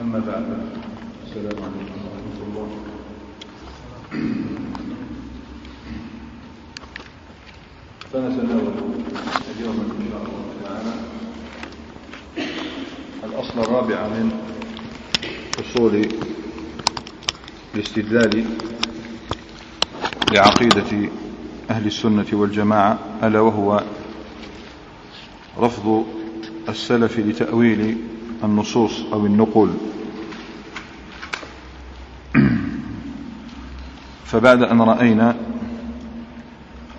أما بعد السلام عليكم ورحمة الله. فنتناول اليوم إن شاء الله تعالى الأصل الرابع من أصول الاستدلال لعقيدة أهل السنة والجماعة ألا وهو رفض السلف لتأويل النصوص أو النقول. فبعد أن رأينا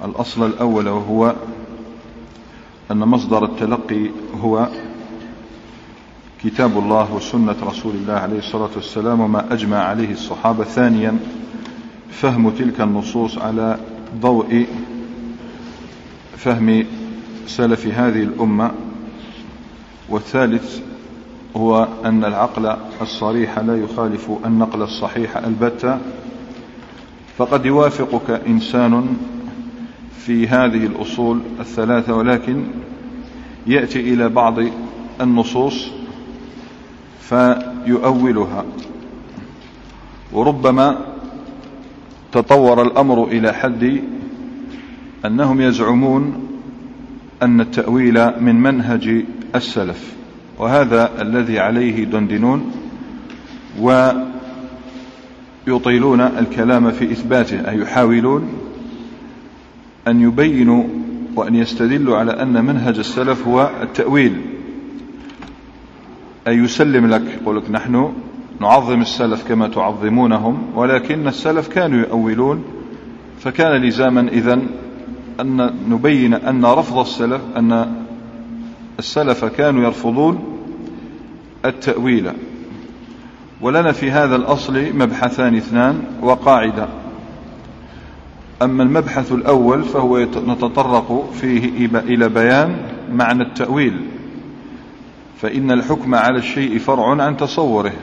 الأصل الأول وهو أن مصدر التلقي هو كتاب الله وسنة رسول الله عليه الصلاة والسلام وما أجمع عليه الصحابة. ثانيا فهم تلك النصوص على ضوء فهم سلف هذه الأمة. والثالث هو أن العقل الصريح لا يخالف النقل الصحيح البتة. فقد يوافقك إنسان في هذه الأصول الثلاثة ولكن يأتي إلى بعض النصوص فيؤولها. وربما تطور الأمر إلى حد أنهم يزعمون أن التأويل من منهج السلف. وهذا الذي عليه دندنون ويطيلون الكلام في إثباته أي يحاولون أن يبينوا وأن يستدلوا على أن منهج السلف هو التأويل. أي يسلم لك يقول لك نحن نعظم السلف كما تعظمونهم ولكن السلف كانوا يؤولون فكان لزاما إذن أن نبين أن رفض السلف أن السلف كانوا يرفضون التأويل. ولنا في هذا الأصل مبحثان اثنان وقاعدة. أما المبحث الأول فهو نتطرق فيه إلى بيان معنى التأويل. فإن الحكم على الشيء فرع عن تصوره.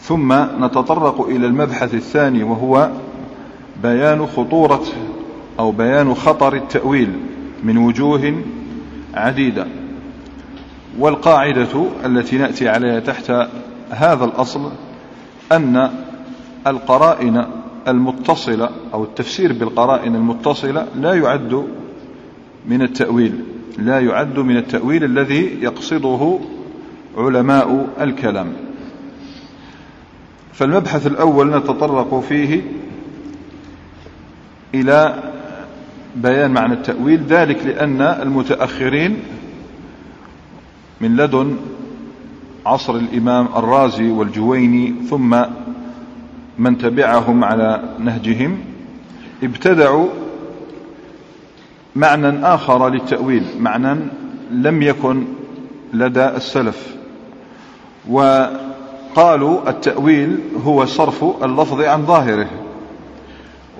ثم نتطرق إلى المبحث الثاني وهو بيان خطورة أو بيان خطر التأويل من وجوه عديدة. والقاعدة التي نأتي عليها تحت هذا الأصل أن القرائن المتصلة أو التفسير بالقرائن المتصلة لا يعد من التأويل لا يعد من التأويل الذي يقصده علماء الكلام. فالمبحث الأول نتطرق فيه إلى بيان معنى التأويل ذلك لأن المتأخرين من لدن عصر الإمام الرازي والجويني ثم من تبعهم على نهجهم ابتدعوا معنى آخر للتأويل معنى لم يكن لدى السلف. وقالوا التأويل هو صرف اللفظ عن ظاهره.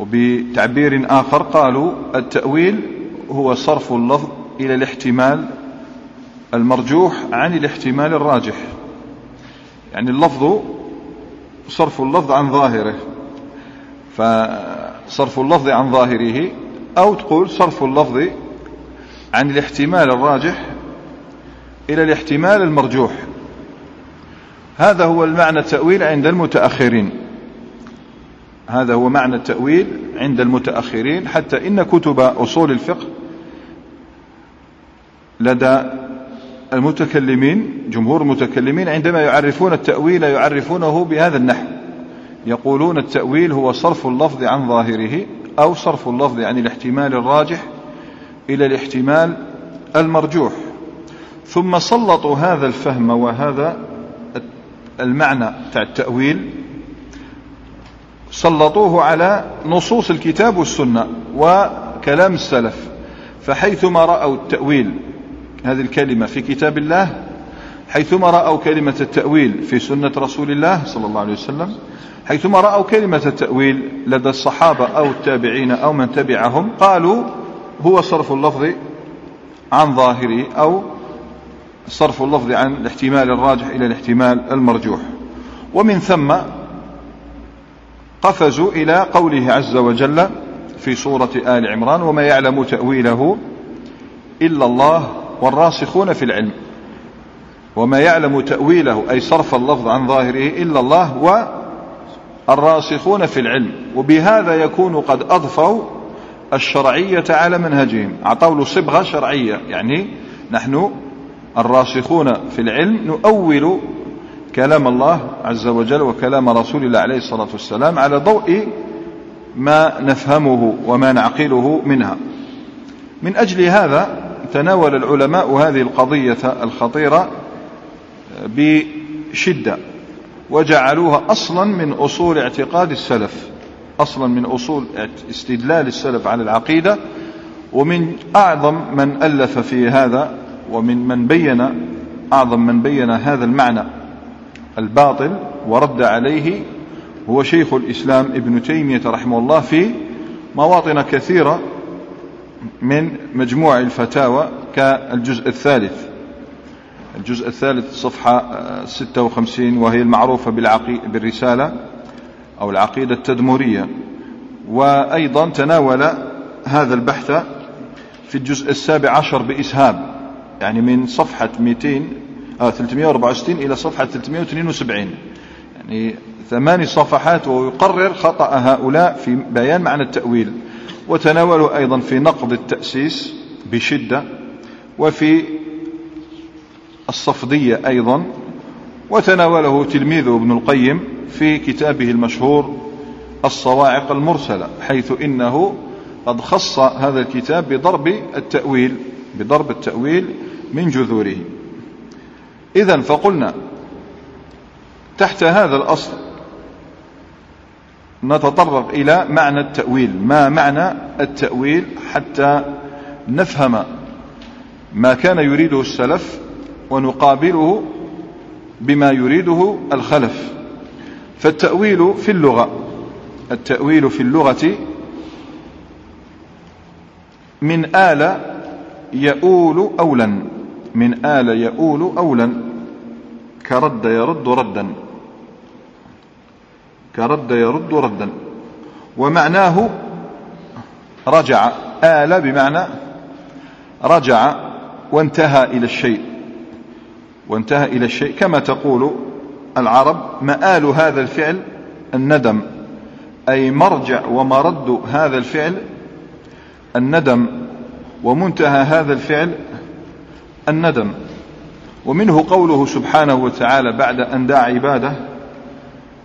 وبتعبير آخر قالوا التأويل هو صرف اللفظ إلى الاحتمال المرجوح عن الاحتمال الراجح. يعني اللفظ صرف اللفظ عن ظاهره. فصرف اللفظ عن ظاهره أو تقول صرف اللفظ عن الاحتمال الراجح إلى الاحتمال المرجوح. هذا هو المعنى التأويل عند المتأخرين. هذا هو معنى التأويل عند المتأخرين حتى إن كتب أصول الفقه لدى المتكلمين جمهور المتكلمين عندما يعرفون التأويل يعرفونه بهذا النحو. يقولون التأويل هو صرف اللفظ عن ظاهره أو صرف اللفظ عن الاحتمال الراجح إلى الاحتمال المرجوح. ثم سلطوا هذا الفهم وهذا المعنى تاع التأويل سلطوه على نصوص الكتاب والسنة وكلام السلف فحيثما رأوا التأويل هذه الكلمة في كتاب الله حيثما رأوا كلمة التأويل في سنة رسول الله صلى الله عليه وسلم حيثما رأوا كلمة التأويل لدى الصحابة أو التابعين أو من تبعهم قالوا هو صرف اللفظ عن ظاهره أو صرف اللفظ عن الاحتمال الراجح إلى الاحتمال المرجوح. ومن ثم قفزوا إلى قوله عز وجل في سورة آل عمران وما يعلم تأويله إلا الله والراسخون في العلم. وما يعلم تأويله أي صرف اللفظ عن ظاهره إلا الله والراسخون في العلم. وبهذا يكون قد أضفوا الشرعية على منهجهم. أعطوا له صبغة شرعية. يعني نحن الراسخون في العلم نؤول كلام الله عز وجل وكلام رسول الله عليه الصلاة والسلام على ضوء ما نفهمه وما نعقله منها. من أجل هذا تناول العلماء هذه القضية الخطيرة بشدة وجعلوها أصلا من أصول اعتقاد السلف أصلا من أصول استدلال السلف على العقيدة ومن أعظم من ألف في هذا ومن من بين أعظم من بين هذا المعنى الباطل ورد عليه هو شيخ الإسلام ابن تيمية رحمه الله في مواطن كثيرة من مجموع الفتاوى كالجزء الثالث. الجزء الثالث صفحة 56 وهي المعروفة بالرسالة أو العقيدة التدمرية. وأيضا تناول هذا البحث في الجزء السابع عشر بإسهاب يعني من صفحة 200 آه 364 إلى صفحة 372 يعني ثماني صفحات ويقرر خطأ هؤلاء في بيان معنى التأويل. وتناولوا أيضا في نقض التأسيس بشدة وفي الصفدية أيضا وتناوله تلميذه ابن القيم في كتابه المشهور الصواعق المرسلة حيث إنه قد خص هذا الكتاب بضرب التأويل بضرب التأويل من جذوره. إذا فقلنا تحت هذا الأصل نتطرق إلى معنى التأويل. ما معنى التأويل حتى نفهم ما كان يريده السلف ونقابله بما يريده الخلف. فالتأويل في اللغة التأويل في اللغة من آل يؤول أولا من آل يؤول أولا كرد يرد ردا. كرد يرد ردا. ومعناه رجع آل بمعنى رجع وانتهى إلى الشيء. وانتهى إلى الشيء. كما تقول العرب مآل هذا الفعل الندم. أي مرجع ومرد هذا الفعل الندم. ومنتهى هذا الفعل الندم. ومنه قوله سبحانه وتعالى بعد أن دعا عباده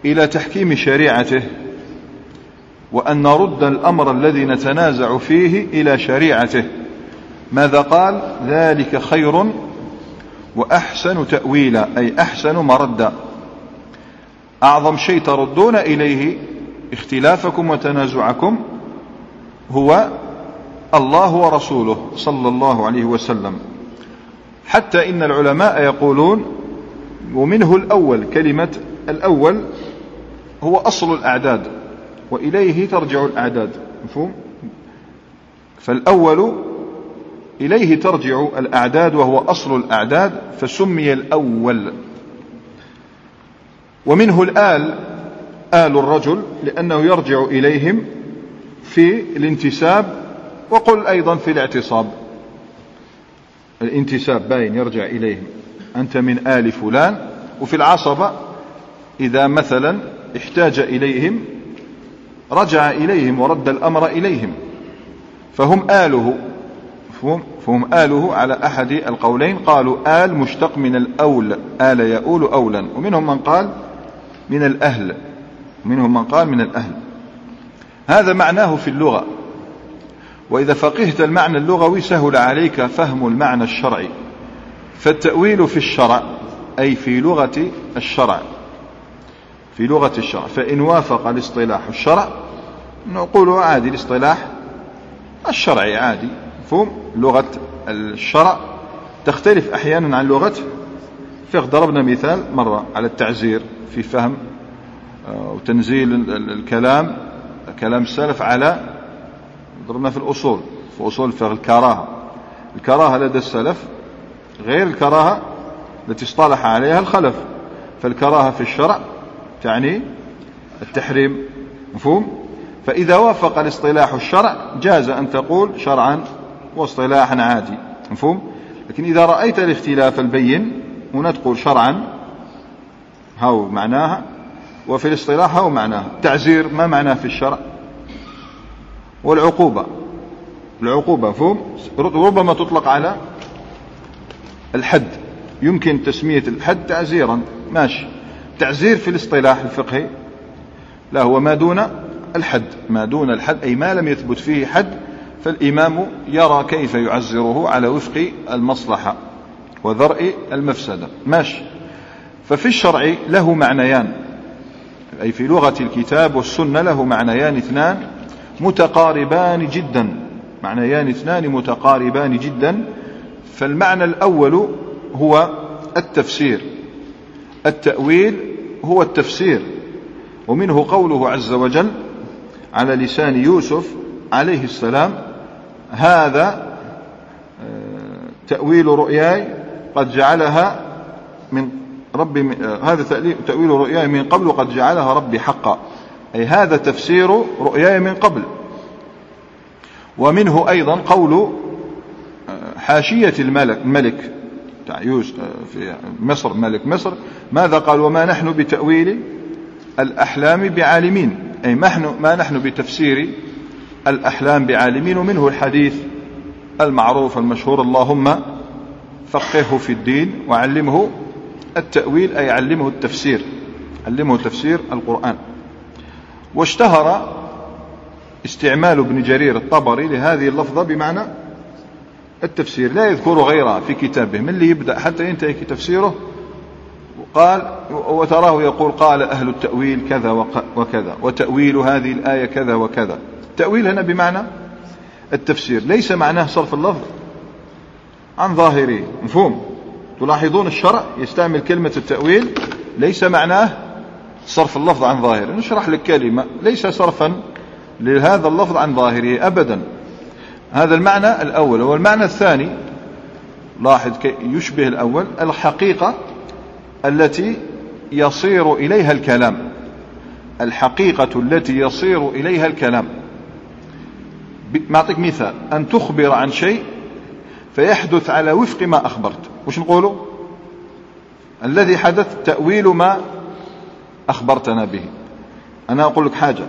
إلى تحكيم شريعته وأن نرد الأمر الذي نتنازع فيه إلى شريعته. ماذا قال؟ ذلك خير وأحسن تأويلا أي أحسن مردا. أعظم شيء تردون إليه اختلافكم وتنازعكم هو الله ورسوله صلى الله عليه وسلم. حتى إن العلماء يقولون ومنه الأول كلمة الأول هو أصل الأعداد وإليه ترجع الأعداد مفهوم؟ فالأول إليه ترجع الأعداد وهو أصل الأعداد فسمي الأول. ومنه الآل آل الرجل لأنه يرجع إليهم في الانتساب وقل أيضا في الاعتصاب. الانتساب باين يرجع إليهم. أنت من آل فلان وفي العصبة إذا مثلا احتاج إليهم رجع إليهم ورد الأمر إليهم. فهم آله فهم, فهم آله على أحد القولين. قالوا آل مشتق من الأول آل يؤول أولا. ومنهم من قال من الأهل. منهم من قال من الأهل. هذا معناه في اللغة. وإذا فقهت المعنى اللغوي سهل عليك فهم المعنى الشرعي. فالتأويل في الشرع أي في لغة الشرع. في لغة الشرع فإن وافق الاصطلاح الشرع نقول عادي الاصطلاح الشرعي عادي مفهوم؟ لغة الشرع تختلف أحيانا عن لغة فقه. ضربنا مثال مرة على التعزير في فهم آه، وتنزيل الكلام كلام السلف على ضربنا في الأصول في أصول الفقه الكراهة. الكراهة لدى السلف غير الكراهة التي اصطلح عليها الخلف فالكراهة في الشرع تعني التحريم مفهوم؟ فإذا وافق الاصطلاح الشرع جاز أن تقول شرعا واصطلاحا عادي مفهوم؟ لكن إذا رأيت الاختلاف البين هنا تقول شرعا هاو معناها وفي الاصطلاح هاو معناها تعزير ما معناه في الشرع؟ والعقوبة العقوبة فهم ربما تطلق على الحد يمكن تسمية الحد تعزيرا ماشي. تعزير في الاصطلاح الفقهي لا هو ما دون الحد ما دون الحد أي ما لم يثبت فيه حد فالإمام يرى كيف يعزره على وفق المصلحة وذرء المفسدة. ماشي. ففي الشرع له معنيان أي في لغة الكتاب والسنة له معنيان اثنان متقاربان جدا معنيان اثنان متقاربان جدا فالمعنى الأول هو التفسير التأويل هو التفسير ومنه قوله عز وجل على لسان يوسف عليه السلام هذا آه، تأويل رؤياي قد جعلها من ربي آه، هذا تأويل رؤياي من قبل قد جعلها ربي حقا. أي هذا تفسير رؤياي من قبل. ومنه أيضا قول آه، حاشية الملك الملك بتاع يوسف في مصر ملك مصر ماذا قال؟ وما نحن بتأويل الأحلام بعالمين. أي ما نحن بتفسير الأحلام بعالمين ومنه الحديث المعروف المشهور اللهم فقهه في الدين وعلمه التأويل أي علمه التفسير علمه تفسير القرآن. واشتهر استعمال ابن جرير الطبري لهذه اللفظة بمعنى التفسير لا يذكر غيرها في كتابه من اللي يبدأ حتى ينتهي تفسيره قال وتراه يقول قال أهل التأويل كذا وكذا وتأويل هذه الآية كذا وكذا. التأويل هنا بمعنى التفسير ليس معناه صرف اللفظ عن ظاهره مفهوم؟ تلاحظون الشرع يستعمل كلمة التأويل ليس معناه صرف اللفظ عن ظاهره. نشرح لك كلمة ليس صرفا لهذا اللفظ عن ظاهره أبدا. هذا المعنى الأول. والمعنى الثاني لاحظ يشبه الأول الحقيقة التي يصير إليها الكلام. الحقيقة التي يصير إليها الكلام. أعطيك مثال. أن تخبر عن شيء فيحدث على وفق ما أخبرت. وش نقوله؟ الذي حدث تأويل ما أخبرتنا به. أنا أقول لك حاجة.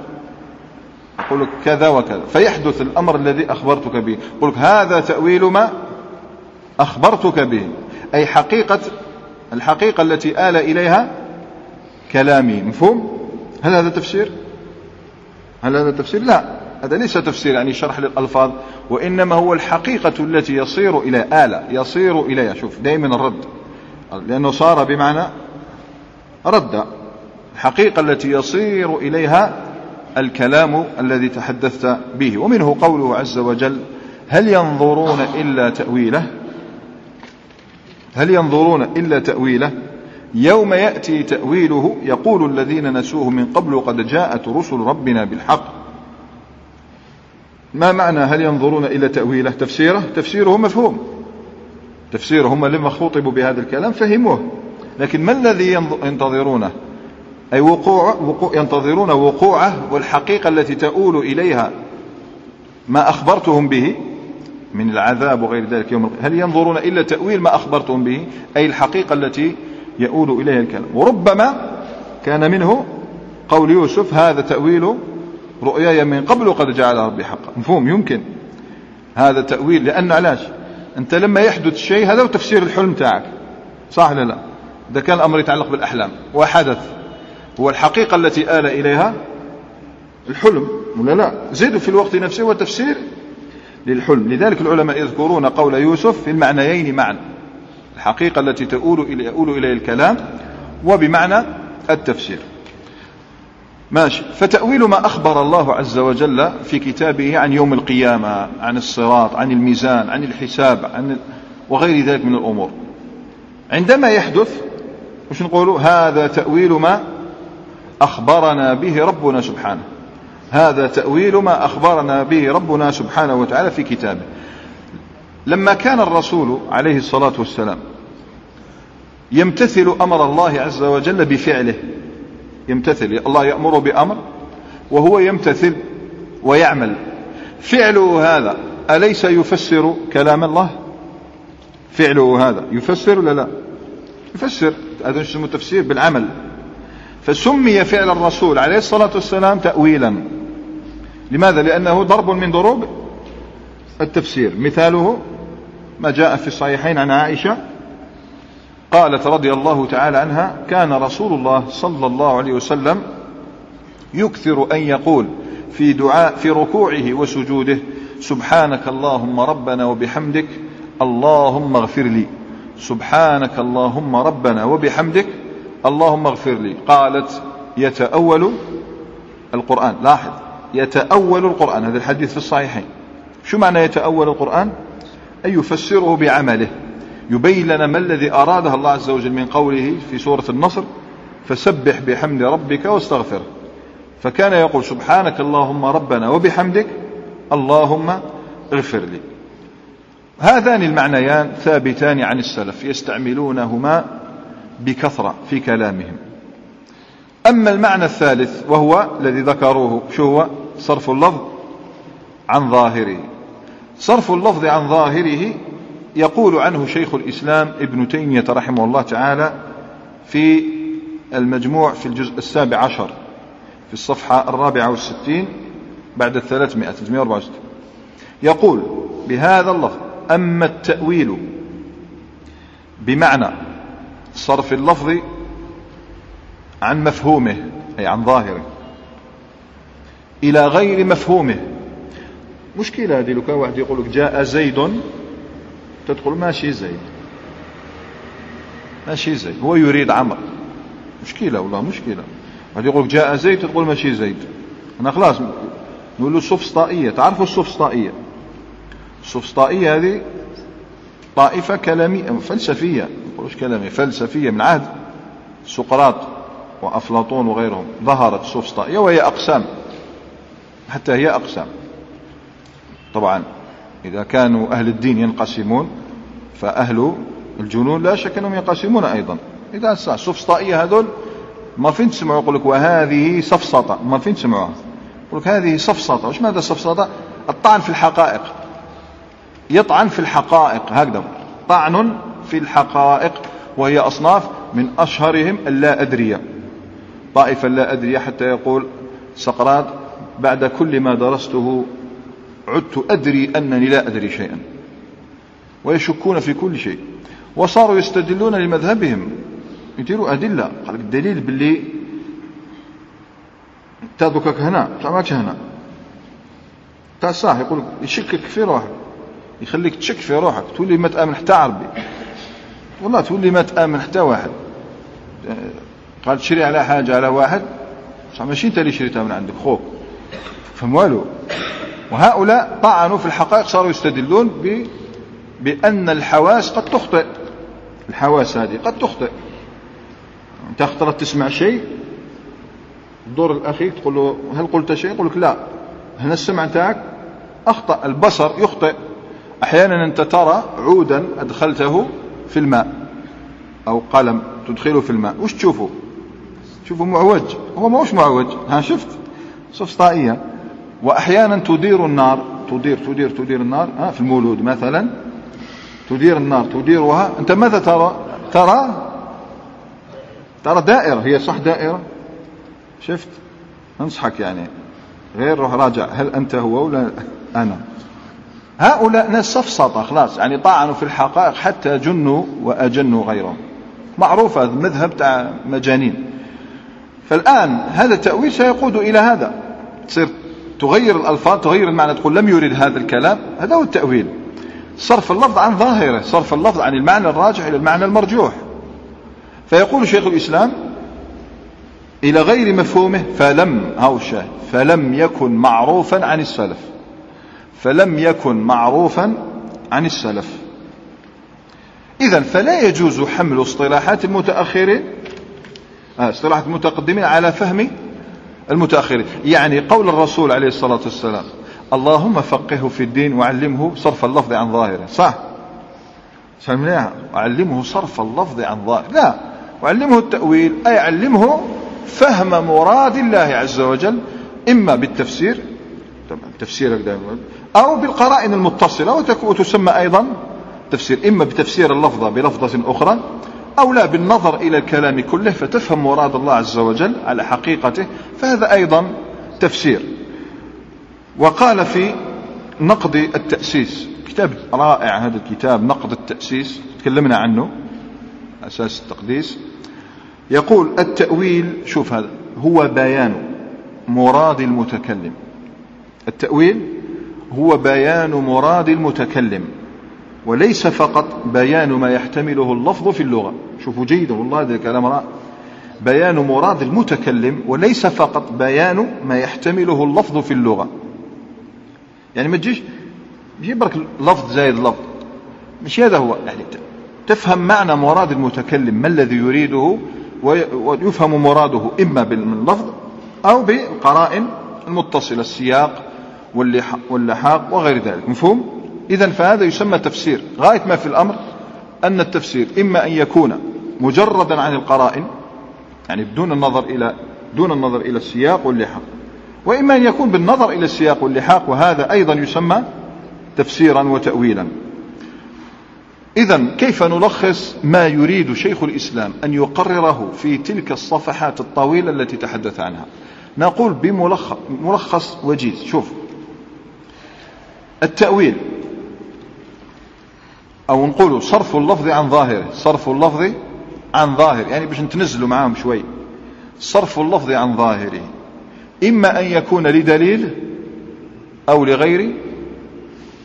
أقول لك كذا وكذا. فيحدث الأمر الذي أخبرتك به. أقول لك هذا تأويل ما أخبرتك به. أي حقيقة الحقيقة التي آل إليها كلامي. مفهوم؟ هل هذا تفسير؟ هل هذا تفسير؟ لا. هذا ليس تفسير يعني شرح للألفاظ وإنما هو الحقيقة التي يصير إلى آلة يصير إليها شوف دائما الرد. لأنه صار بمعنى رد. الحقيقة التي يصير إليها الكلام الذي تحدثت به. ومنه قوله عز وجل هل ينظرون إلا تأويله؟ هل ينظرون إلا تأويله؟ يوم يأتي تأويله يقول الذين نسوه من قبل قد جاءت رسل ربنا بالحق. ما معنى هل ينظرون إلى تأويله؟ تفسيره؟ تفسيره مفهوم. تفسيره هم لما خطبوا بهذا الكلام فهموه. لكن ما الذي ينتظرونه؟ أي وقوع, وقوع ينتظرون وقوعه والحقيقة التي تؤول إليها ما أخبرتهم به من العذاب وغير ذلك يوم هل ينظرون إلا تأويل ما أخبرتم به؟ أي الحقيقة التي يؤول إليها الكلام. وربما كان منه قول يوسف هذا تأويل رؤياي من قبل قد جعل ربي حقا. مفهوم؟ يمكن. هذا تأويل لأن علاش؟ أنت لما يحدث شيء هذا هو تفسير الحلم تاعك. صح ولا لا؟ إذا كان الأمر يتعلق بالأحلام. وحدث. هو الحقيقة التي آل إليها الحلم ولا لا؟ زيد في الوقت نفسه هو تفسير للحلم. لذلك العلماء يذكرون قول يوسف في المعنيين معا. الحقيقة التي تؤول إلى يؤول إليه الكلام وبمعنى التفسير. ماشي. فتأويل ما أخبر الله عز وجل في كتابه عن يوم القيامة عن الصراط عن الميزان عن الحساب عن وغير ذلك من الأمور. عندما يحدث وش نقول هذا تأويل ما أخبرنا به ربنا سبحانه. هذا تأويل ما أخبرنا به ربنا سبحانه وتعالى في كتابه. لما كان الرسول عليه الصلاة والسلام يمتثل أمر الله عز وجل بفعله يمتثل الله يأمر بأمر وهو يمتثل ويعمل. فعله هذا أليس يفسر كلام الله؟ فعله هذا يفسر ولا لا؟ يفسر. هذا اسمه تفسير بالعمل. فسمي فعل الرسول عليه الصلاة والسلام تأويلا. لماذا؟ لأنه ضرب من ضروب التفسير. مثاله ما جاء في الصحيحين عن عائشة قالت رضي الله تعالى عنها كان رسول الله صلى الله عليه وسلم يكثر أن يقول في دعاء في ركوعه وسجوده سبحانك اللهم ربنا وبحمدك اللهم اغفر لي. سبحانك اللهم ربنا وبحمدك اللهم اغفر لي. قالت يتأول القرآن. لاحظ. يتأول القرآن. هذا الحديث في الصحيحين. شو معنى يتأول القرآن؟ أي يفسره بعمله. يبين لنا ما الذي أراده الله عز وجل من قوله في سورة النصر فسبح بحمد ربك واستغفره. فكان يقول سبحانك اللهم ربنا وبحمدك اللهم اغفر لي. هذان المعنيان ثابتان عن السلف يستعملونهما بكثرة في كلامهم. أما المعنى الثالث وهو الذي ذكروه شو هو؟ صرف اللفظ عن ظاهره. صرف اللفظ عن ظاهره يقول عنه شيخ الإسلام ابن تيمية رحمه الله تعالى في المجموع في الجزء السابع عشر في الصفحة الرابعة والستين بعد الثلاثمائة 364 يقول بهذا اللفظ أما التأويل بمعنى صرف اللفظ عن مفهومه أي عن ظاهره. إلى غير مفهومه. مشكلة هذه لو كان واحد يقول لك جاء زيد تدخل ماشي زيد. ماشي زيد. هو يريد عمر. مشكلة والله مشكلة واحد يقول لك جاء زيد تقول ماشي زيد. أنا خلاص نقول له السفسطائية تعرفوا السفسطائية؟ السفسطائية هذه طائفة كلامية فلسفية. نقولش كلامية فلسفية من عهد سقراط وأفلاطون وغيرهم ظهرت السفسطائية وهي أقسام حتى هي أقسام. طبعا إذا كانوا أهل الدين ينقسمون فأهل الجنون لا شك أنهم ينقسمون أيضا. إذا السفسطائية هذول ما فين تسمعوا؟ يقول لك وهذه سفسطة. ما فين تسمعوها؟ يقول لك هذه سفسطة. وش ماذا السفسطة الطعن في الحقائق. يطعن في الحقائق. هكذا. طعن في الحقائق وهي أصناف من أشهرهم اللا أدرية. طائفة لا أدرية حتى يقول سقراط بعد كل ما درسته عدت أدري أنني لا أدري شيئا. ويشكون في كل شيء. وصاروا يستدلون لمذهبهم. يديروا أدلة. قال الدليل باللي تذكك هنا تعملش هنا. تاع يقول يشكك في روحك. يخليك تشك في روحك. تولي ما تآمن حتى عربي. والله تولي ما تآمن حتى واحد. قال تشري على حاجة على واحد. صح ماشي أنت اللي شريتها من عندك خوك فهم والو. وهؤلاء طعنوا في الحقائق صاروا يستدلون ب... بأن الحواس قد تخطئ. الحواس هذه قد تخطئ. أنت اخترت تسمع شيء؟ الدور الأخير تقول له هل قلت شيء؟ يقول لك لا. هنا السمع نتاعك أخطأ البصر يخطئ. أحيانا أنت ترى عودا أدخلته في الماء. أو قلم تدخله في الماء. وش تشوفه؟ تشوفه معوج. هو ما هوش معوج. ها شفت؟ سفسطائية وأحيانا تدير النار. تدير تدير تدير النار. ها في المولود مثلا. تدير النار تديرها. أنت ماذا ترى؟ ترى؟ ترى دائرة. هي صح دائرة؟ شفت؟ أنصحك يعني. غير روح راجع. هل أنت هو ولا أنا؟ هؤلاء ناس سفسطة خلاص. يعني طعنوا في الحقائق حتى جنوا وأجنوا غيرهم. معروف هذا مذهب تاع مجانين. فالآن هذا التأويل سيقود إلى هذا. تصير تغير الألفاظ تغير المعنى تقول لم يرد هذا الكلام. هذا هو التأويل. صرف اللفظ عن ظاهره صرف اللفظ عن المعنى الراجح إلى المعنى المرجوح. فيقول شيخ الإسلام إلى غير مفهومه فلم الشاهد فلم يكن معروفا عن السلف. فلم يكن معروفا عن السلف. إذا فلا يجوز حمل اصطلاحات المتأخرين آه، اصطلاحات المتقدمين على فهم المتأخرين. يعني قول الرسول عليه الصلاة والسلام اللهم فقهه في الدين وعلمه صرف اللفظ عن ظاهره. صح؟ سمعناها وعلمه صرف اللفظ عن ظاهره. لا وعلمه التأويل. أي علمه فهم مراد الله عز وجل إما بالتفسير تفسير أو بالقرائن المتصلة وتسمى أيضا تفسير إما بتفسير اللفظة بلفظة أخرى أو لا بالنظر إلى الكلام كله فتفهم مراد الله عز وجل على حقيقته فهذا أيضا تفسير. وقال في نقد التأسيس كتاب رائع هذا الكتاب نقد التأسيس تكلمنا عنه أساس التقديس. يقول التأويل شوف هذا هو بيان مراد المتكلم. التأويل هو بيان مراد المتكلم وليس فقط بيان ما يحتمله اللفظ في اللغة. شوفوا جيدا والله هذا الكلام رائع. بيان مراد المتكلم وليس فقط بيان ما يحتمله اللفظ في اللغة. يعني ما تجيش جيب لك لفظ زايد لفظ. مش هذا هو. يعني تفهم معنى مراد المتكلم ما الذي يريده ويفهم مراده إما باللفظ أو بالقرائن المتصلة السياق واللحاق وغير ذلك. مفهوم؟ إذا فهذا يسمى تفسير. غاية ما في الأمر أن التفسير إما أن يكون مجردا عن القرائن يعني بدون النظر إلى دون النظر إلى السياق واللحاق وإما أن يكون بالنظر إلى السياق واللحاق وهذا أيضا يسمى تفسيرا وتأويلا. إذا كيف نلخص ما يريد شيخ الإسلام أن يقرره في تلك الصفحات الطويلة التي تحدث عنها؟ نقول بملخص وجيز. شوف التأويل. أو نقول صرف اللفظ عن ظاهره صرف اللفظ عن ظاهر يعني باش نتنزلوا معاهم شوي. صرف اللفظ عن ظاهره. إما أن يكون لدليل أو لغير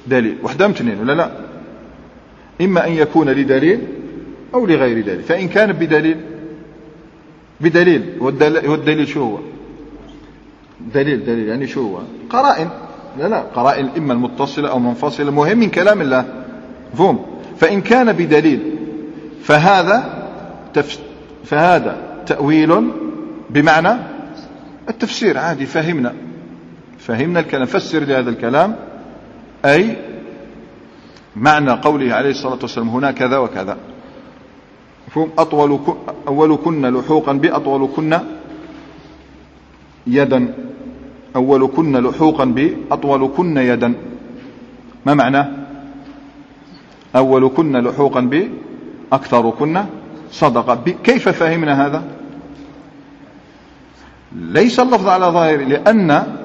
دليل. وحدة من اثنين ولا لا؟ إما أن يكون لدليل أو لغير دليل. فإن كان بدليل بدليل والدليل شو هو؟ دليل دليل يعني شو هو؟ قرائن. لا لا قرائن إما المتصلة أو منفصلة مهم من كلام الله. مفهوم؟ فإن كان بدليل فهذا. فهذا تأويل بمعنى التفسير. عادي فهمنا. فهمنا الكلام. فسر لهذا الكلام. أي معنى قوله عليه الصلاة والسلام هنا كذا وكذا. مفهوم؟ أطول أول كنا لحوقا بأطول كنا يدا. أول كنا لحوقا بأطول كنا يدا. ما معنى؟ أول كنا لحوقا بأكثر كنا صدقة. كيف فهمنا هذا؟ ليس اللفظ على ظاهر لأن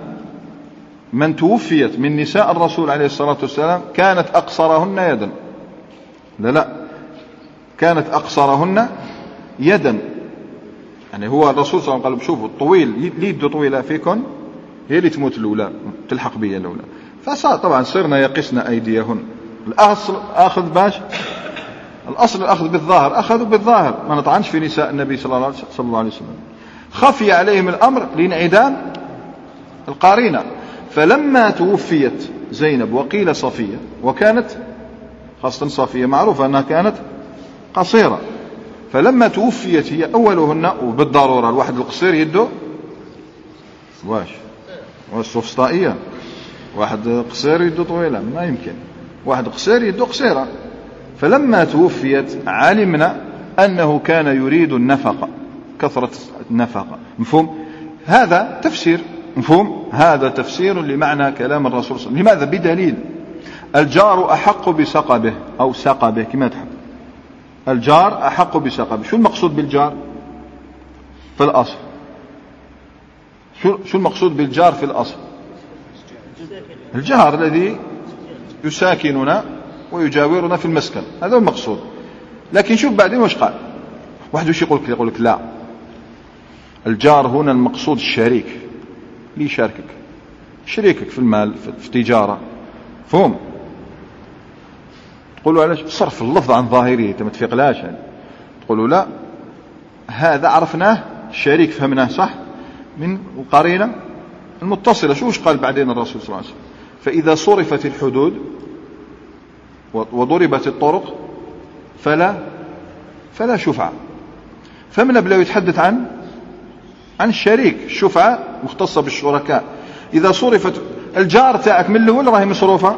من توفيت من نساء الرسول عليه الصلاة والسلام كانت أقصرهن يدا. لا لا. كانت أقصرهن يدا. يعني هو الرسول صلى الله عليه وسلم قال شوفوا الطويل ليد طويلة فيكم هي اللي تموت الأولى تلحق بي الأولى. فصار طبعا صرنا يقسن أيديهن. الأصل أخذ باش؟ الأصل الأخذ بالظاهر. أخذوا بالظاهر. ما نطعنش في نساء النبي صلى الله عليه وسلم. خفي عليهم الأمر لانعدام القارينة. فلما توفيت زينب وقيل صفية وكانت خاصة صفية معروفة أنها كانت قصيرة. فلما توفيت هي أولهن وبالضرورة الواحد القصير يده واش؟ والسفسطائية. واحد قصير يده طويلة ما يمكن. واحد قصير يده قصيرة. فلما توفيت علمنا أنه كان يريد النفقة كثرة النفقة. مفهوم؟ هذا تفسير. مفهوم؟ هذا تفسير لمعنى كلام الرسول صلى الله عليه وسلم. لماذا؟ بدليل. الجار أحق بسقبه أو سقبه كما تحب. الجار أحق بسقبه. شو المقصود بالجار؟ في الأصل. شو شو المقصود بالجار في الأصل؟ الجار الذي يساكننا ويجاورنا في المسكن هذا هو المقصود. لكن شوف بعدين وش قال؟ واحد وش يقول لك؟ يقول لك لا. الجار هنا المقصود الشريك اللي يشاركك. شريكك في المال في تجارة فهم؟ تقولوا علاش؟ صرف اللفظ عن ظاهره أنت ما تفيقلاش يعني. تقولوا لا هذا عرفناه الشريك فهمناه صح؟ من القرينة المتصلة. شو قال بعدين الرسول صلى الله عليه وسلم؟ فإذا صرفت الحدود وضربت الطرق فلا فلا شفعة. فمن بلا يتحدث عن عن الشريك الشفعة مختصة بالشركاء. إذا صرفت الجار تاعك من الأول راهي مصروفة؟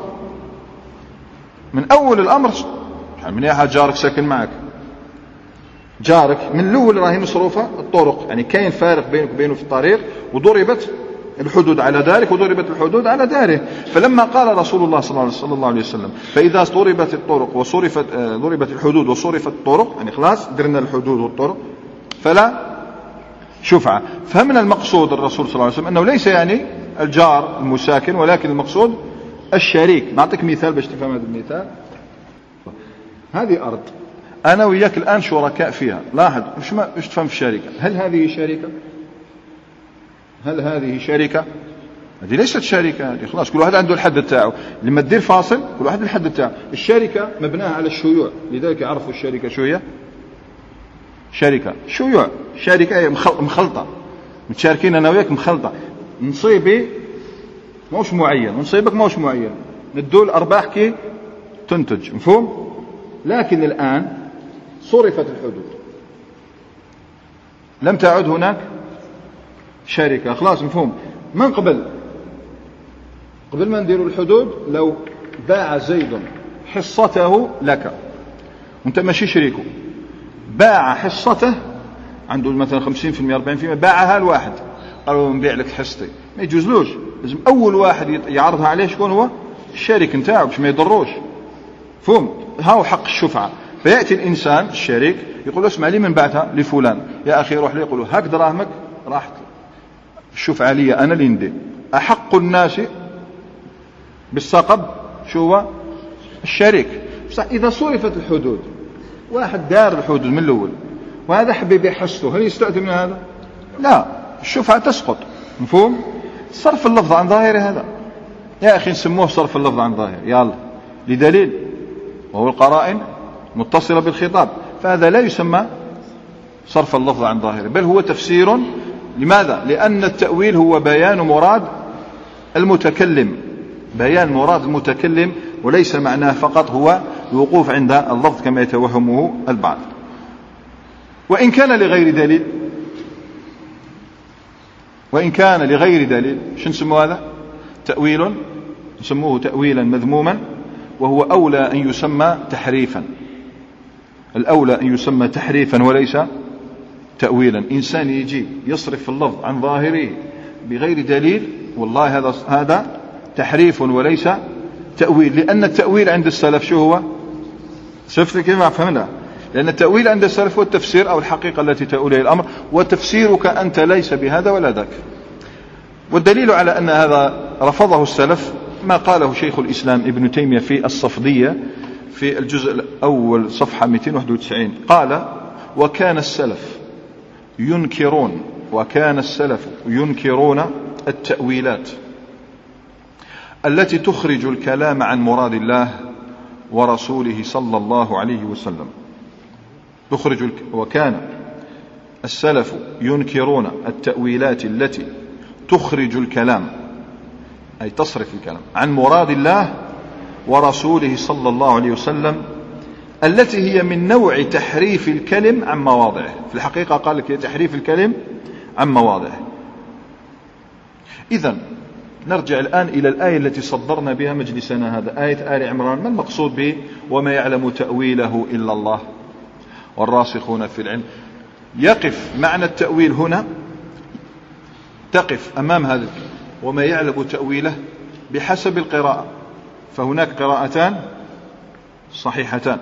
من أول الأمر يعني من جارك ساكن معك؟ جارك من الأول راهي مصروفة الطرق يعني كاين فارق بينك وبينه في الطريق وضربت الحدود على ذلك وضربت الحدود على داره فلما قال رسول الله صلى الله عليه وسلم فإذا ضربت الطرق وصرفت آه، ضربت الحدود وصرفت الطرق يعني خلاص درنا الحدود والطرق فلا شفعة. فمن المقصود الرسول صلى الله عليه وسلم أنه ليس يعني الجار المساكن ولكن المقصود الشريك. نعطيك مثال باش تفهم هذا المثال. هذه أرض. أنا وياك الآن شركاء فيها. لاحظ وش, ما وش تفهم في الشركة؟ هل هذه شركة؟ هل هذه شركة؟ هذه ليست شركة. هذه خلاص كل واحد عنده الحد تاعه لما تدير فاصل كل واحد الحد تاعه الشركة مبناها على الشيوع. لذلك يعرفوا الشركة شو هي؟ شركة. شيوع. شركة مخلطة. متشاركين أنا وياك مخلطة. نصيبي موش معين. ونصيبك موش معين. ندول أرباح كي تنتج. مفهوم؟ لكن الآن صرفت الحدود. لم تعد هناك شركة. خلاص مفهوم. من قبل؟ قبل ما نديروا الحدود لو باع زيد حصته لك. وانت ماشي شريكه. باع حصته عنده مثلا 50% 40% باعها لواحد قالوا نبيع لك حصتي. ما يجوزلوش. لازم أول واحد يعرضها عليه شكون هو؟ الشريك نتاعو باش ما يضروش. فهم هاو حق الشفعة. فيأتي الإنسان الشريك يقول اسمع لي من بعتها لفلان. يا أخي روح لي. يقول هاك دراهمك؟ راحت. الشفعه لي أنا اللي ندي أحق الناس بالصقب شو هو؟ الشريك. بصح إذا صرفت الحدود واحد دار الحدود من الأول. وهذا حب يبيع حصته هل يستأذن من هذا؟ لا. الشفعة تسقط. مفهوم؟ صرف اللفظ عن ظاهره هذا. يا أخي نسموه صرف اللفظ عن ظاهر. يلا. لدليل. وهو القرائن متصلة بالخطاب. فهذا لا يسمى صرف اللفظ عن ظاهره بل هو تفسير لماذا؟ لأن التأويل هو بيان مراد المتكلم. بيان مراد المتكلم وليس معناه فقط هو الوقوف عند اللفظ كما يتوهمه البعض. وإن كان لغير دليل وإن كان لغير دليل شو نسموه هذا؟ تأويل نسموه تأويلا مذموما وهو أولى أن يسمى تحريفا. الأولى أن يسمى تحريفا وليس تأويلا. إنسان يجي يصرف اللفظ عن ظاهره بغير دليل والله هذا هذا تحريف وليس تأويل. لأن التأويل عند السلف شو هو؟ شفت كيف فهمنا؟ لأن التأويل عند السلف هو التفسير أو الحقيقة التي تؤول الأمر وتفسيرك أنت ليس بهذا ولا ذاك. والدليل على أن هذا رفضه السلف ما قاله شيخ الإسلام ابن تيمية في الصفدية في الجزء الأول صفحة 291 قال وكان السلف ينكرون وكان السلف ينكرون التأويلات التي تخرج الكلام عن مراد الله ورسوله صلى الله عليه وسلم. تخرج وكان السلف ينكرون التأويلات التي تخرج الكلام أي تصرف الكلام عن مراد الله ورسوله صلى الله عليه وسلم التي هي من نوع تحريف الكلم عن مواضعه. في الحقيقة قال لك تحريف الكلم عن مواضعه. إذا نرجع الآن إلى الآية التي صدرنا بها مجلسنا هذا. آية آل عمران. ما المقصود به؟ وما يعلم تأويله إلا الله. والراسخون في العلم. يقف معنى التأويل هنا؟ تقف أمام هذا. وما يعلم تأويله؟ بحسب القراءة. فهناك قراءتان صحيحتان.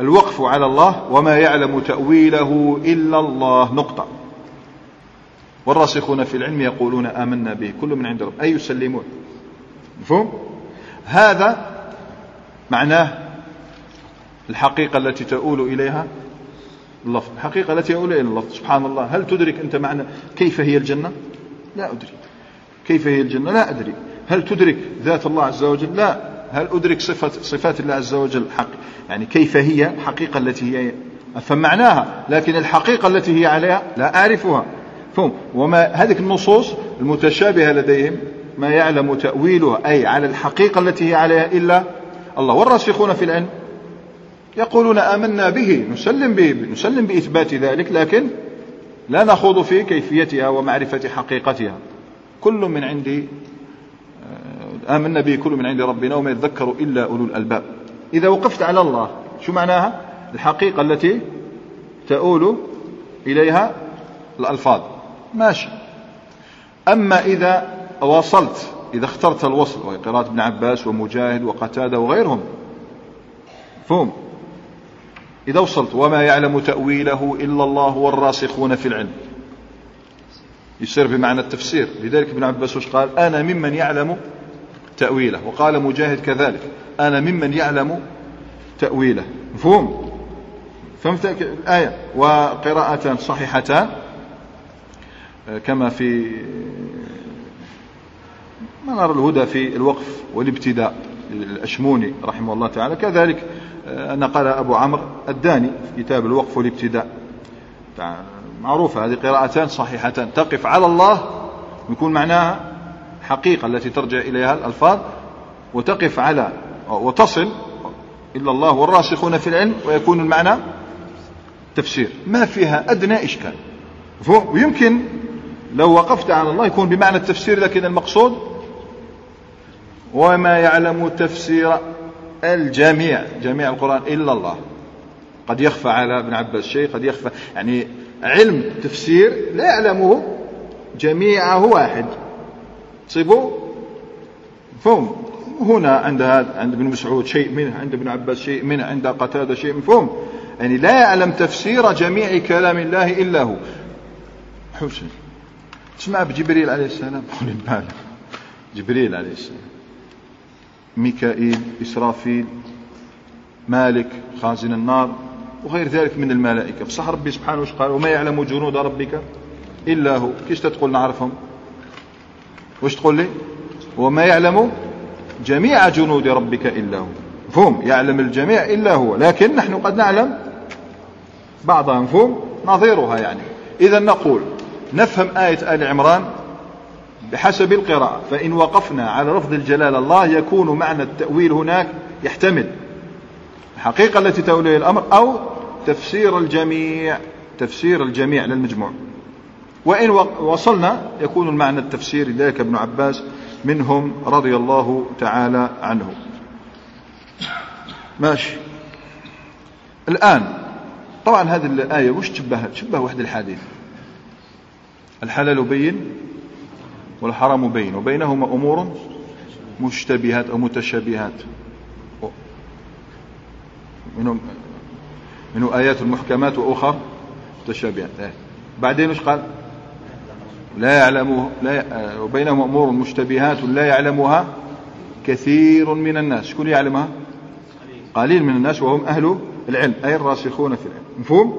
الوقف على الله وما يعلم تأويله إلا الله. نقطة. والراسخون في العلم يقولون آمنا به. كل من عند رب. أي يسلمون. مفهوم؟ هذا معناه الحقيقة التي تؤول إليها اللفظ. الحقيقة التي يؤول إلى اللفظ. سبحان الله. هل تدرك أنت معنى كيف هي الجنة؟ لا أدري. كيف هي الجنة؟ لا أدري. هل تدرك ذات الله عز وجل؟ لا. هل أدرك صفة صفات الله عز وجل؟ حق. يعني كيف هي؟ الحقيقة التي هي. أفهم معناها لكن الحقيقة التي هي عليها لا أعرفها. فهم. وما هذه النصوص المتشابهة لديهم ما يعلم تأويلها أي على الحقيقة التي هي عليها إلا الله. والراسخون في العلم يقولون آمنا به نسلم به نسلم بإثبات ذلك لكن لا نخوض في كيفيتها ومعرفة حقيقتها. كل من عند آمنا به كل من عند ربنا وما يذكر إلا أولو الألباب. إذا وقفت على الله شو معناها؟ الحقيقة التي تؤول إليها الألفاظ. ماشي. أما إذا وصلت إذا اخترت الوصل وهي قراءة ابن عباس ومجاهد وقتادة وغيرهم. فهم إذا وصلت وما يعلم تأويله إلا الله والراسخون في العلم. يصير بمعنى التفسير. لذلك ابن عباس وش قال؟ أنا ممن يعلم تأويله. وقال مجاهد كذلك أنا ممن يعلم تأويله. مفهوم؟ فهمت الآية وقراءتان صحيحتان كما في منار الهدى في الوقف والابتداء الأشموني رحمه الله تعالى. كذلك نقل أبو عمرو الداني في كتاب الوقف والابتداء. معروفة هذه قراءتان صحيحتان. تقف على الله يكون معناها حقيقة التي ترجع إليها الألفاظ وتقف على وتصل إلا الله والراسخون في العلم ويكون المعنى تفسير. ما فيها أدنى إشكال. ويمكن لو وقفت على الله يكون بمعنى التفسير لكن المقصود وما يعلم تفسير الجميع جميع القرآن إلا الله. قد يخفى على ابن عباس شيء قد يخفى. يعني علم تفسير لا يعلمه جميعه واحد. تصيبوا؟ فهم هنا عند هذا عند ابن مسعود شيء منه عند ابن عباس شيء منه عند قتادة شيء مفهوم. يعني لا يعلم تفسير جميع كلام الله إلا هو. حسن. تسمع بجبريل عليه السلام؟ قول البال. جبريل عليه السلام. ميكائيل إسرافيل مالك خازن النار وغير ذلك من الملائكة. فصح ربي سبحانه وش قال وما يعلم جنود ربك إلا هو. كيش تقول نعرفهم؟ وش تقول لي؟ وما يعلم جميع جنود ربك إلا هو. مفهوم؟ يعلم الجميع إلا هو. لكن نحن قد نعلم بعضها مفهوم نظيرها يعني. إذا نقول نفهم آية آل عمران بحسب القراءة. فإن وقفنا على لفظ الجلال الله يكون معنى التأويل هناك يحتمل. الحقيقة التي تولي الأمر أو تفسير الجميع تفسير الجميع للمجموع. وإن وصلنا يكون المعنى التفسير ذلك ابن عباس منهم رضي الله تعالى عنه. ماشي. الآن طبعا هذه الآية وش تشبه تشبه واحد الحديث؟ الحلال بين والحرام بين وبينهما أمور مشتبهات أو متشابهات. منه آيات المحكمات وأخر متشابهات. إيه. بعدين وش قال؟ لا يعلمه لا وبينهم أمور مشتبهات لا يعلمها كثير من الناس. شكون يعلمها؟ قليل من الناس وهم أهل العلم أي الراسخون في العلم. مفهوم؟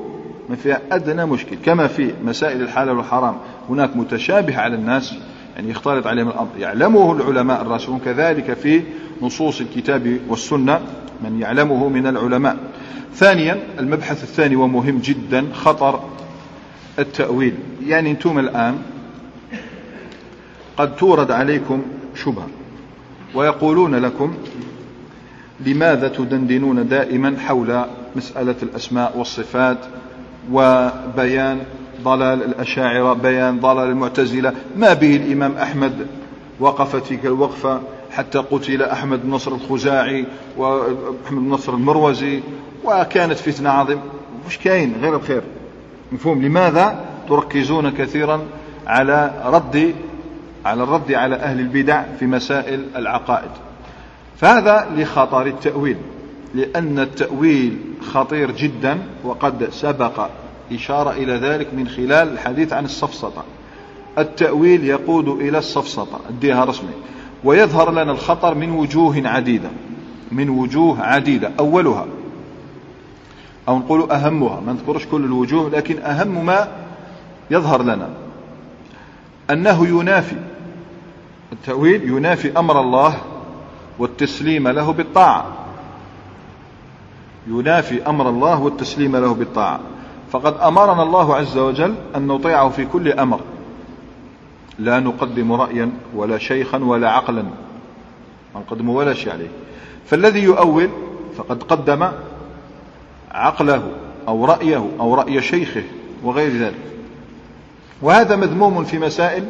ما فيها أدنى مشكل. كما في مسائل الحلال والحرام هناك متشابه على الناس يعني يختلط عليهم الأمر. يعلمه العلماء الراسخون. كذلك في نصوص الكتاب والسنة من يعلمه من العلماء. ثانيا المبحث الثاني ومهم جدا خطر التأويل. يعني أنتم الآن قد تورد عليكم شبهة ويقولون لكم لماذا تدندنون دائما حول مسألة الأسماء والصفات وبيان ضلال الأشاعرة بيان ضلال المعتزلة؟ ما به الإمام أحمد؟ وقف تلك الوقفة حتى قتل أحمد بن نصر الخزاعي وأحمد بن نصر المروزي وكانت فتنة عظيمة. مش كاين غير الخير مفهوم. لماذا تركزون كثيرا على رد على الرد على أهل البدع في مسائل العقائد. فهذا لخطر التأويل لأن التأويل خطير جدا وقد سبق إشارة إلى ذلك من خلال الحديث عن السفسطة التأويل يقود إلى السفسطة اديها رسمي ويظهر لنا الخطر من وجوه عديدة من وجوه عديدة أولها. أو نقول أهمها ما نذكرش كل الوجوه لكن أهم ما يظهر لنا. أنه ينافي التأويل ينافي أمر الله والتسليم له بالطاعة. ينافي أمر الله والتسليم له بالطاعة. فقد أمرنا الله عز وجل أن نطيعه في كل أمر. لا نقدم رأيا ولا شيخا ولا عقلا. ما نقدم ولا شيء عليه. فالذي يؤول فقد قدم عقله أو رأيه أو رأي شيخه وغير ذلك. وهذا مذموم في مسائل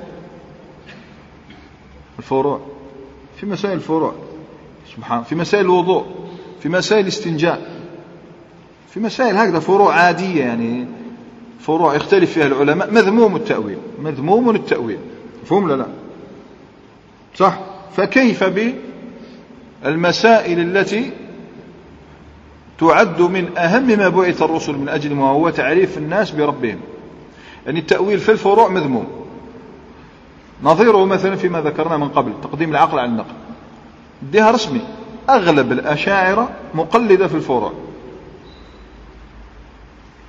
الفروع. في مسائل الفروع. سبحان في مسائل الوضوء. في مسائل الاستنجاء. في مسائل هكذا فروع عادية يعني. فروع يختلف فيها العلماء. مذموم التأويل. مذموم التأويل. مفهوم لا لا؟ صح. فكيف بالمسائل التي تعد من أهم ما بعث الرسل من أجل ما هو تعريف الناس بربهم؟ يعني التأويل في الفروع مذموم. نظيره مثلا فيما ذكرنا من قبل تقديم العقل على النقل. ديها رسمي أغلب الأشاعرة مقلدة في الفروع.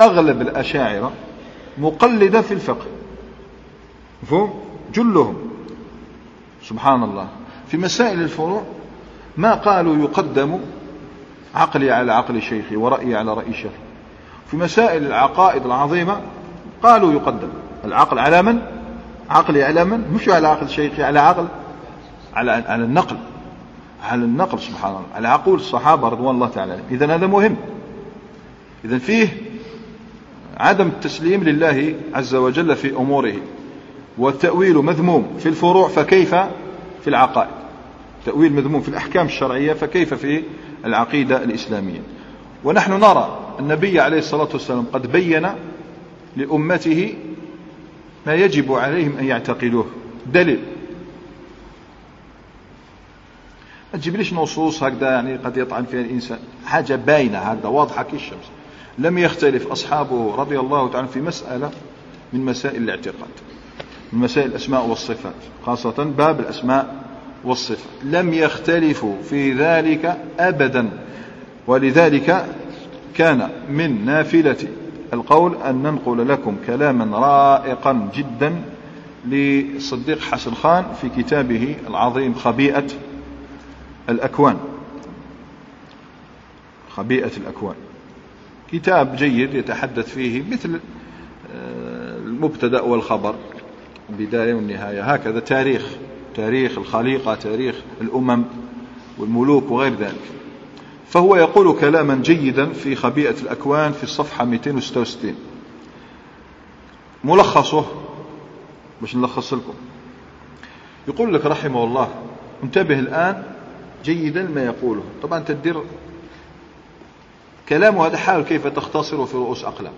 أغلب الأشاعرة مقلدة في الفقه. مفهوم؟ جلهم. سبحان الله. في مسائل الفروع ما قالوا يقدم عقلي على عقل شيخي ورأيي على رأي شيخي. في مسائل العقائد العظيمة قالوا يقدم. العقل على من؟ عقلي على من؟ مش على عقل شيخي على عقل على على النقل. على النقل سبحان الله. على عقول الصحابة رضوان الله تعالى إذا هذا مهم. إذا فيه عدم التسليم لله عز وجل في أموره والتأويل مذموم في الفروع فكيف في العقائد؟ تأويل مذموم في الأحكام الشرعية فكيف في العقيدة الإسلامية؟ ونحن نرى النبي عليه الصلاة والسلام قد بين لأمته ما يجب عليهم أن يعتقدوه. دليل. ما تجيبليش نصوص هكذا يعني قد يطعن فيها الإنسان. حاجة باينة هكذا واضحة كالشمس لم يختلف أصحابه رضي الله تعالى في مسألة من مسائل الاعتقاد من مسائل الأسماء والصفات خاصة باب الأسماء والصفات. لم يختلفوا في ذلك أبدا ولذلك كان من نافلة القول أن ننقل لكم كلاما رائقا جدا للصديق حسن خان في كتابه العظيم خبيئة الأكوان. خبيئة الأكوان. كتاب جيد يتحدث فيه مثل آه، المبتدأ والخبر البداية والنهاية. هكذا تاريخ تاريخ الخليقة تاريخ الأمم والملوك وغير ذلك. فهو يقول كلاما جيدا في خبيئة الأكوان في الصفحة 266 ملخصه باش نلخص لكم. يقول لك رحمه الله انتبه الآن جيدا ما يقوله. طبعا تدير كلامه هذا حال كيف تختصره في رؤوس أقلام.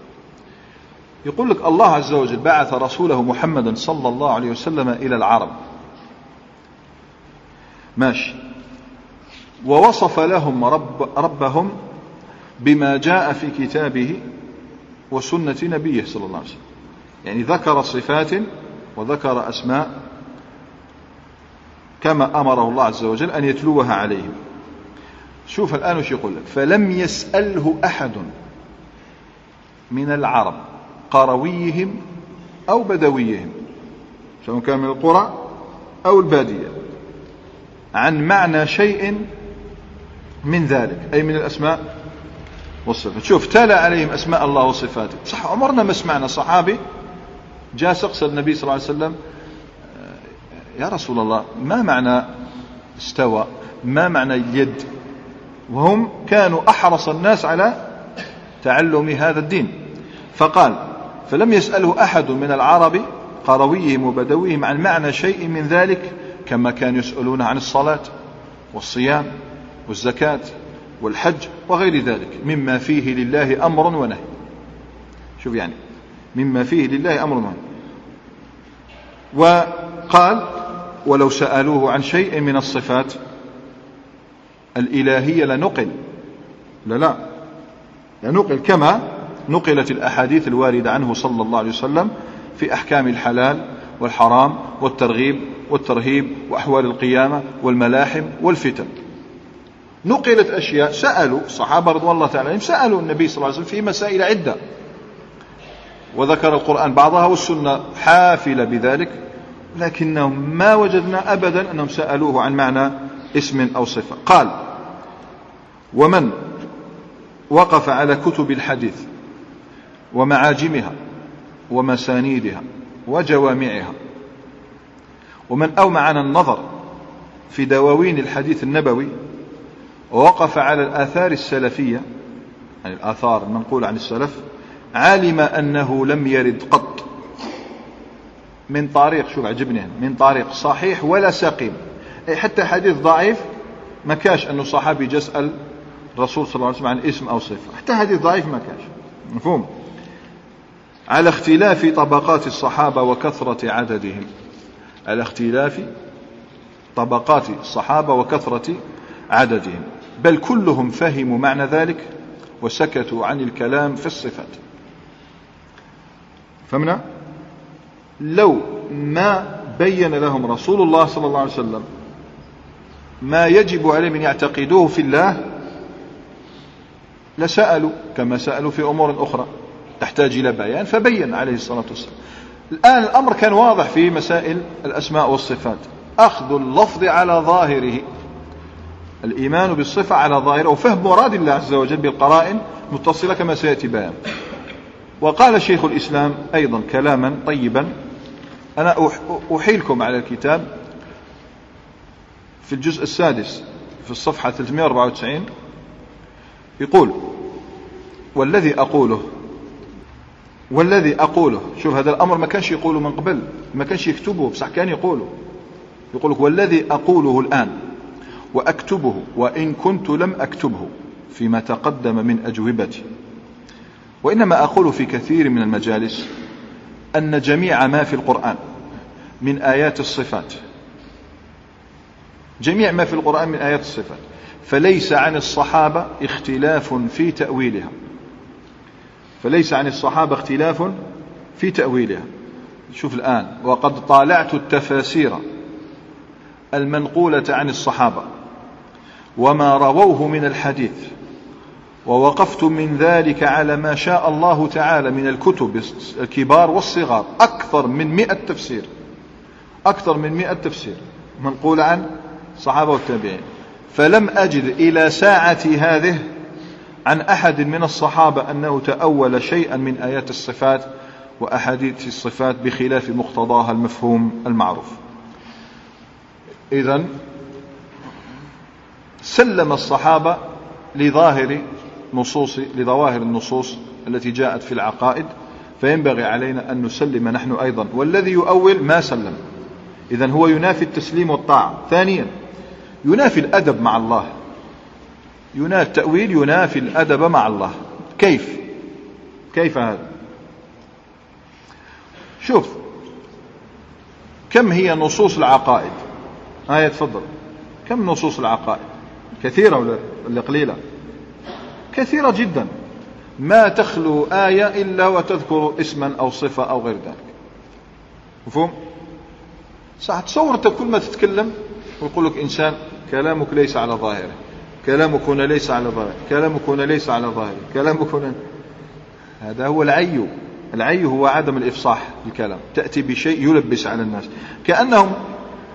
يقول لك الله عز وجل بعث رسوله محمدا صلى الله عليه وسلم إلى العرب. ماشي. ووصف لهم رب ربهم بما جاء في كتابه وسنة نبيه صلى الله عليه وسلم. يعني ذكر صفات وذكر أسماء كما أمره الله عز وجل أن يتلوها عليهم. شوف الآن وش يقول لك. فلم يسأله أحد من العرب قرويهم أو بدويهم سواء كان من القرى أو البادية عن معنى شيء من ذلك أي من الأسماء والصفات. شوف تلا عليهم أسماء الله وصفاته. صح عمرنا ما سمعنا صحابي جاء سقس النبي صلى الله عليه وسلم يا رسول الله ما معنى استوى؟ ما معنى اليد؟ وهم كانوا أحرص الناس على تعلم هذا الدين. فقال فلم يسأله أحد من العرب قرويهم وبدويهم عن معنى شيء من ذلك كما كانوا يسألون عن الصلاة والصيام والزكاة والحج وغير ذلك. مما فيه لله أمر ونهي. شوف يعني مما فيه لله أمر ونهي. وقال ولو سألوه عن شيء من الصفات الإلهية لنقل. لا لا. لنقل كما نقلت الأحاديث الواردة عنه صلى الله عليه وسلم في أحكام الحلال والحرام والترغيب والترهيب وأحوال القيامة والملاحم والفتن. نقلت أشياء. سألوا الصحابة رضوان الله تعالى عنهم سألوا النبي صلى الله عليه وسلم في مسائل عدة. وذكر القرآن بعضها والسنة حافلة بذلك لكنهم ما وجدنا أبدا أنهم سألوه عن معنى اسم أو صفة. قال ومن وقف على كتب الحديث ومعاجمها ومسانيدها وجوامعها ومن أومعنا النظر في دواوين الحديث النبوي ووقف على الآثار السلفية يعني الآثار المنقولة عن السلف علم أنه لم يرد قط. من طريق شوف عجبني من طريق صحيح ولا سقيم. أي حتى حديث ضعيف ما كاش أنه صحابي يسأل الرسول صلى الله عليه وسلم عن اسم أو صفة. حتى حديث ضعيف ما كاش. مفهوم؟ على اختلاف طبقات الصحابة وكثرة عددهم. على اختلاف طبقات الصحابة وكثرة عددهم. بل كلهم فهموا معنى ذلك وسكتوا عن الكلام في الصفات. فهمنا؟ لو ما بين لهم رسول الله صلى الله عليه وسلم ما يجب عليهم أن يعتقدوه في الله لسألوا كما سألوا في أمور أخرى تحتاج إلى بيان فبين عليه الصلاة والسلام. الآن الأمر كان واضح في مسائل الأسماء والصفات. أخذ اللفظ على ظاهره. الإيمان بالصفة على ظاهره وفهم مراد الله عز وجل بالقرائن متصلة كما سيأتي بيان. وقال شيخ الإسلام أيضا كلاما طيبا. أنا أحيلكم على الكتاب في الجزء السادس في الصفحة 394 يقول والذي أقوله والذي أقوله. شوف هذا الأمر ما كانش يقوله من قبل ما كانش يكتبه بصح كان يقوله. يقول والذي أقوله الآن. وأكتبه وإن كنت لم أكتبه فيما تقدم من أجوبتي. وإنما أقول في كثير من المجالس أن جميع ما في القرآن من آيات الصفات. جميع ما في القرآن من آيات الصفات. فليس عن الصحابة اختلاف في تأويلها. فليس عن الصحابة اختلاف في تأويلها. شوف الآن وقد طالعت التفاسير المنقولة عن الصحابة. وما رووه من الحديث. ووقفت من ذلك على ما شاء الله تعالى من الكتب الكبار والصغار. أكثر من مئة تفسير. أكثر من مئة تفسير. منقول عن صحابة والتابعين. فلم أجد إلى ساعة هذه عن أحد من الصحابة أنه تأول شيئا من آيات الصفات وأحاديث الصفات بخلاف مقتضاها المفهوم المعروف. إذا سلم الصحابة لظاهر نصوص لظواهر النصوص التي جاءت في العقائد فينبغي علينا أن نسلم نحن أيضا. والذي يؤول ما سلم. إذا هو ينافي التسليم والطاعة. ثانيا ينافي الأدب مع الله. ينافي التأويل ينافي الأدب مع الله. كيف؟ كيف هذا؟ شوف كم هي نصوص العقائد؟ آية تفضل. كم نصوص العقائد؟ كثيرة ولا قليلة. كثيرة جدا. ما تخلو آية إلا وتذكر اسما أو صفة أو غير ذلك. مفهوم؟ صح تصور أنت كل ما تتكلم ويقول لك إنسان كلامك ليس على ظاهره. كلامك هنا ليس على ظاهره. كلامك هنا ليس على ظاهره. كلامك هنا. هذا هو العي. العي هو عدم الإفصاح الكلام تأتي بشيء يلبس على الناس. كأنهم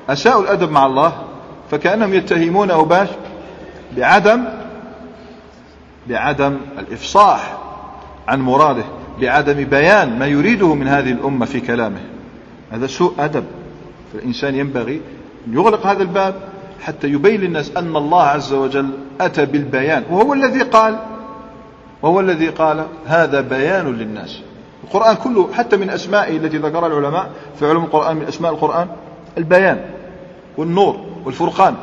أساءوا الأدب مع الله فكأنهم يتهمونه باش بعدم بعدم الإفصاح عن مراده بعدم بيان ما يريده من هذه الأمة في كلامه. هذا سوء أدب. فالإنسان ينبغي أن يغلق هذا الباب حتى يبين للناس أن الله عز وجل أتى بالبيان. وهو الذي قال وهو الذي قال هذا بيان للناس. القرآن كله حتى من أسمائه التي ذكرها العلماء في علوم القرآن من أسماء القرآن البيان والنور والفرقان.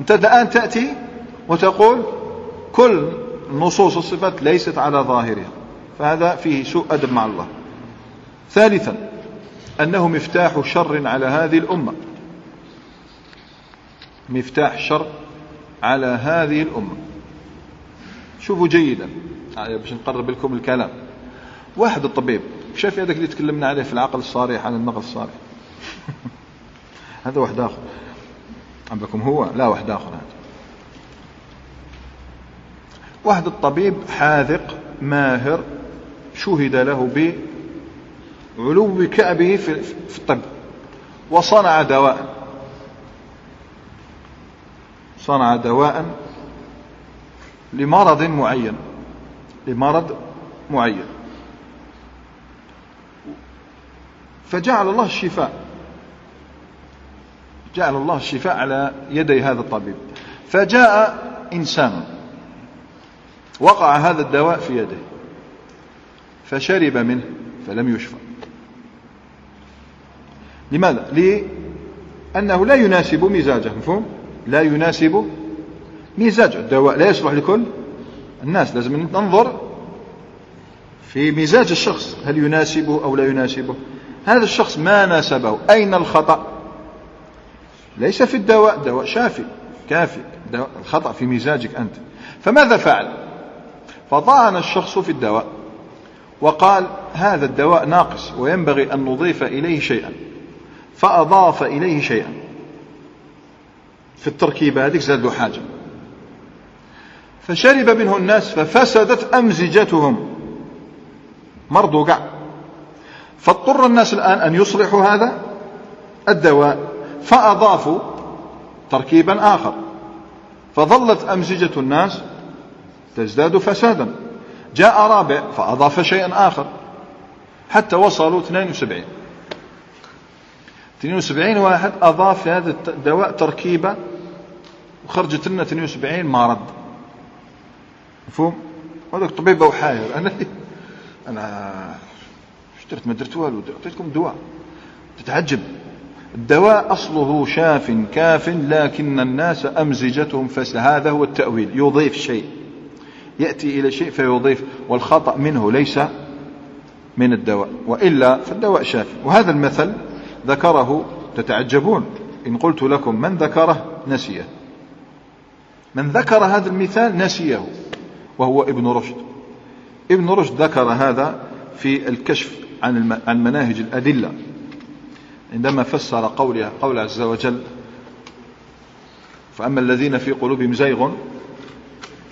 أنت الآن تأتي وتقول كل نصوص الصفات ليست على ظاهرها فهذا فيه سوء أدب مع الله. ثالثا أنه مفتاح شر على هذه الأمة. مفتاح شر على هذه الأمة. شوفوا جيدا. يعني باش نقرب لكم الكلام. واحد الطبيب شاف هذاك اللي تكلمنا عليه في العقل الصارح عن النقل الصارح؟ هذا واحد آخر. عندكم هو؟ لا واحد آخر هذا. واحد الطبيب حاذق ماهر شهد له بعلو كعبه في الطب وصنع دواء. صنع دواء لمرض معين لمرض معين. فجعل الله الشفاء جعل الله الشفاء على يدي هذا الطبيب. فجاء إنسان وقع هذا الدواء في يده. فشرب منه فلم يشفى. لماذا؟ لأنه لا يناسب مزاجه مفهوم؟ لا يناسب مزاجه. الدواء لا يصلح لكل الناس. لازم ننظر في مزاج الشخص. هل يناسبه أو لا يناسبه هذا الشخص ما ناسبه. أين الخطأ؟ ليس في الدواء. دواء شافي كافي. الخطأ في مزاجك أنت. فماذا فعل؟ فطعن الشخص في الدواء وقال هذا الدواء ناقص وينبغي أن نضيف إليه شيئا. فأضاف إليه شيئا. في التركيبة هذيك زادوا حاجة. فشرب منه الناس ففسدت أمزجتهم. مرضوا قع فاضطر الناس الآن أن يصلحوا هذا الدواء. فأضافوا تركيبا آخر. فظلت أمزجة الناس تزداد فسادا. جاء رابع فأضاف شيئا آخر. حتى وصلوا 72 72 واحد أضاف هذا الدواء تركيبة وخرجت لنا 72 ما رد. مفهوم؟ هذاك طبيب أو حاير. أنا أنا اشتريت ما درت والو أعطيتكم دواء. تتعجب. الدواء أصله شاف كاف لكن الناس أمزجتهم فس هذا هو التأويل. يضيف شيء. يأتي إلى شيء فيضيف والخطأ منه ليس من الدواء وإلا فالدواء شافي. وهذا المثل ذكره تتعجبون إن قلت لكم من ذكره نسيه. من ذكر هذا المثال نسيه وهو ابن رشد. ابن رشد ذكر هذا في الكشف عن عن مناهج الأدلة. عندما فسر قوله قول عز وجل فأما الذين في قلوبهم زيغ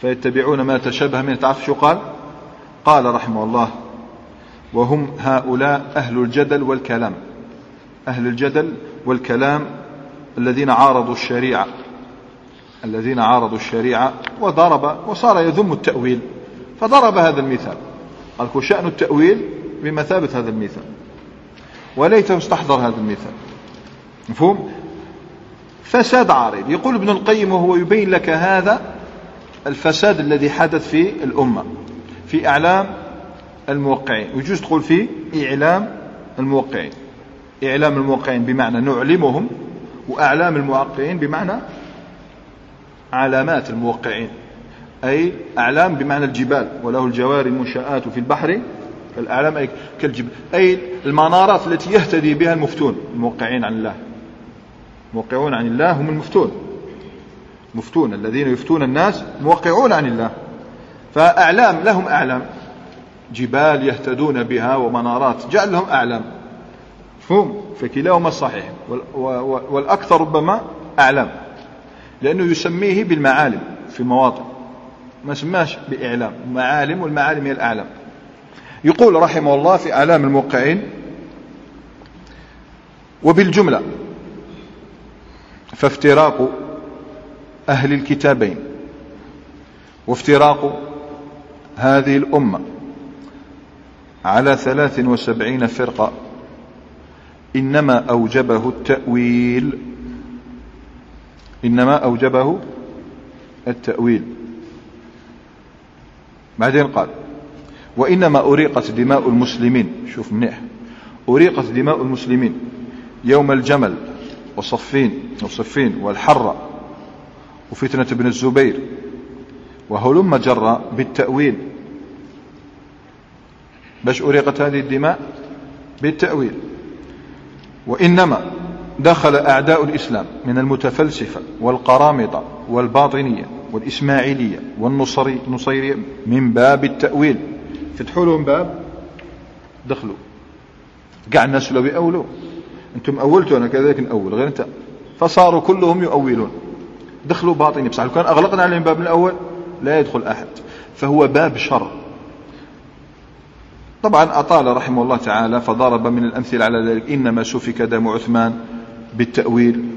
فيتبعون ما تشابه منه تعرف شو قال؟ قال رحمه الله وهم هؤلاء أهل الجدل والكلام أهل الجدل والكلام الذين عارضوا الشريعة الذين عارضوا الشريعة وضرب وصار يذم التأويل فضرب هذا المثال. قال شأن التأويل بمثابة هذا المثال. وليته استحضر هذا المثال. مفهوم؟ فساد عارض. يقول ابن القيم وهو يبين لك هذا الفساد الذي حدث في الأمة في إعلام الموقعين ويجوز تقول في إعلام الموقعين. إعلام الموقعين بمعنى نعلمهم وأعلام الموقعين بمعنى علامات الموقعين. أي أعلام بمعنى الجبال وله الجوار المنشآت في البحر الأعلام أي كالجبال. أي المنارات التي يهتدي بها المفتون الموقعين عن الله. موقعون عن الله هم المفتون. مفتون الذين يفتون الناس موقعون عن الله. فأعلام لهم أعلام. جبال يهتدون بها ومنارات جعل لهم أعلام. مفهوم؟ فكلاهما صحيح. والأكثر ربما أعلام. لأنه يسميه بالمعالم في مواطن. ما سماش بإعلام. معالم والمعالم هي الأعلام. يقول رحمه الله في أعلام الموقعين وبالجملة فافتراق أهل الكتابين وافتراق هذه الأمة على ثلاث وسبعين فرقة إنما أوجبه التأويل إنما أوجبه التأويل. بعدين قال وإنما أريقت دماء المسلمين شوف منيح أريقت دماء المسلمين يوم الجمل وصفين وصفين والحرة وفتنة ابن الزبير. وهلم جرى بالتأويل. باش أريقت هذه الدماء؟ بالتأويل. وإنما دخل أعداء الإسلام من المتفلسفة والقرامطة والباطنية والإسماعيلية والنصيرية من باب التأويل. فتحوا لهم باب دخلوا. قاع الناس لو يأولوا أنتم أولتوا أنا كذلك نأول غير أنت. فصاروا كلهم يؤولون. دخلوا باطني بصح لو كان أغلقنا عليهم باب من الأول لا يدخل أحد. فهو باب شر. طبعا أطال رحمه الله تعالى فضرب من الأمثلة على ذلك إنما سفك دم عثمان بالتأويل.